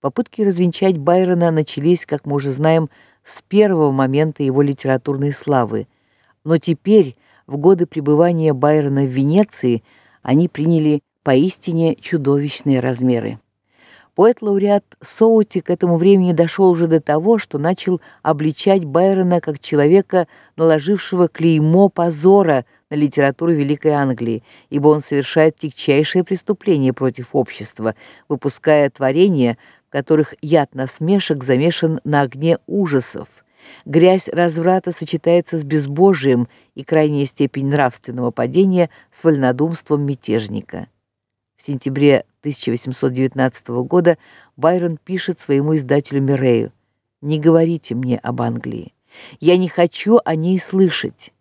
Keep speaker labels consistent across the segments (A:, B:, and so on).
A: Попытки развенчать Байрона начались, как мы уже знаем, с первого момента его литературной славы. Но теперь, в годы пребывания Байрона в Венеции, они приняли поистине чудовищные размеры. Поэт-лауреат Соути к этому времени дошел уже до того, что начал обличать Байрона как человека, наложившего клеймо позора на литературу Великой Англии, ибо он совершает тягчайшее преступление против общества, выпуская творения, которых яд насмешек замешан на огне ужасов. Грязь разврата сочетается с безбожием и крайняя степень нравственного падения с вольнодумством мятежника. В сентябре 1819 года Байрон пишет своему издателю Мирею: "Не говорите мне об Англии. Я не хочу о ней слышать.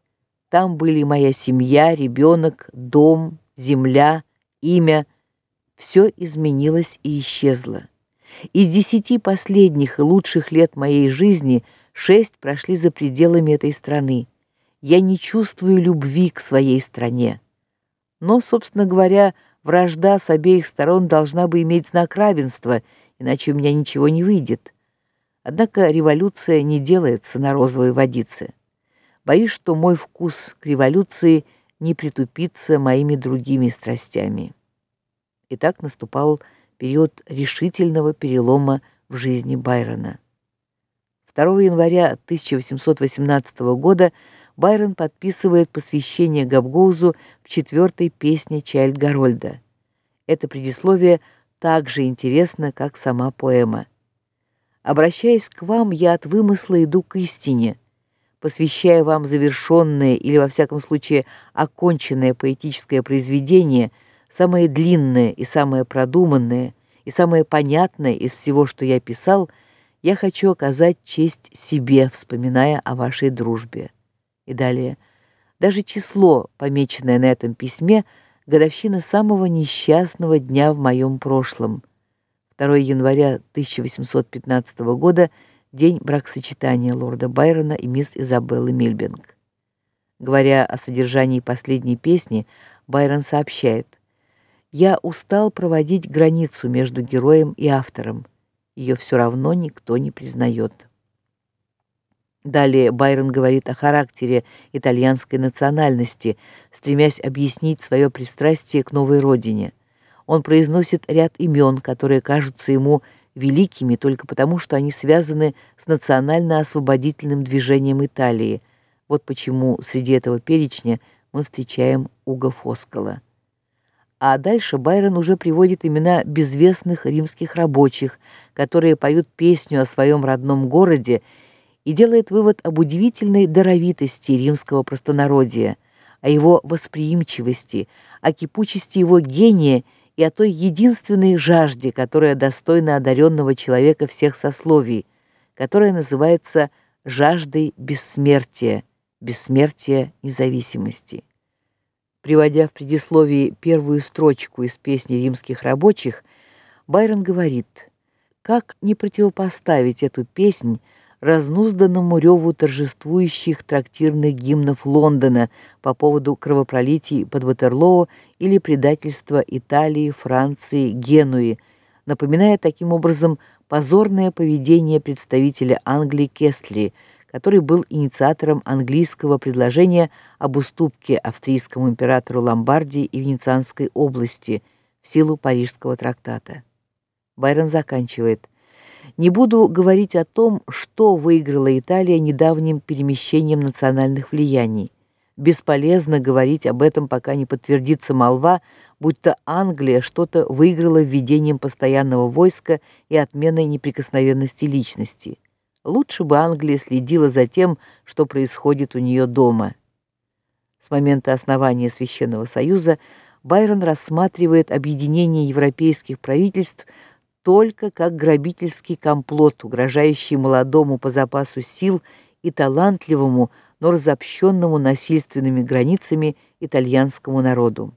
A: Там были моя семья, ребенок, дом, земля, имя. Все изменилось и исчезло. Из десяти последних и лучших лет моей жизни шесть прошли за пределами этой страны. Я не чувствую любви к своей стране. Но, собственно говоря, Вражда с обеих сторон должна бы иметь знак равенства, иначе у меня ничего не выйдет. Однако революция не делается на розовой водице. Боюсь, что мой вкус к революции не притупится моими другими страстями. И так наступал период решительного перелома в жизни Байрона. 2 января 1818 года Байрон подписывает посвящение Габгоузу в четвертой песне Чайльд Гарольда. Это предисловие так же интересно, как сама поэма. Обращаясь к вам, я от вымысла иду к истине, посвящая вам завершенное или во всяком случае оконченное поэтическое произведение, самое длинное и самое продуманное и самое понятное из всего, что я писал, я хочу оказать честь себе, вспоминая о вашей дружбе. И далее. Даже число, помеченное на этом письме, годовщина самого несчастного дня в моем прошлом. 2 января 1815 года, день бракосочетания лорда Байрона и мисс Изабеллы Мильбинг. Говоря о содержании последней песни, Байрон сообщает: "Я устал проводить границу между героем и автором. Ее все равно никто не признает. Далее Байрон говорит о характере итальянской национальности, стремясь объяснить свое пристрастие к новой родине. Он произносит ряд имен, которые кажутся ему великими только потому, что они связаны с национально-освободительным движением Италии. Вот почему среди этого перечня мы встречаем Уго Фоскала. А дальше Байрон уже приводит имена безвестных римских рабочих, которые поют песню о своем родном городе и делает вывод об удивительной даровитости римского простонародия, о его восприимчивости, о кипучести его гения и о той единственной жажде, которая достойна одаренного человека всех сословий, которая называется жаждой бессмертия, бессмертия независимости. Приводя в предисловии первую строчку из песни римских рабочих, Байрон говорит: "Как не противопоставить эту песнь разнузданному реву торжествующих трактирных гимнов Лондона по поводу кровопролитий под Ватерлоо или предательства Италии, Франции, Генуи, напоминая таким образом позорное поведение представителя Англии Кестли, который был инициатором английского предложения об уступке австрийскому императору Ломбардии и Венецианской области в силу Парижского трактата. Байрон заканчивает: не буду говорить о том, что выиграла Италия недавним перемещением национальных влияний. Бесполезно говорить об этом, пока не подтвердится молва, будто Англия что-то выиграла введением постоянного войска и отменой неприкосновенности личности. Лучше бы Англия следила за тем, что происходит у нее дома. С момента основания Священного Союза Байрон рассматривает объединение европейских правительств только как грабительский комплот, угрожающий молодому по запасу сил и талантливому, но разобщенному насильственными границами итальянскому народу.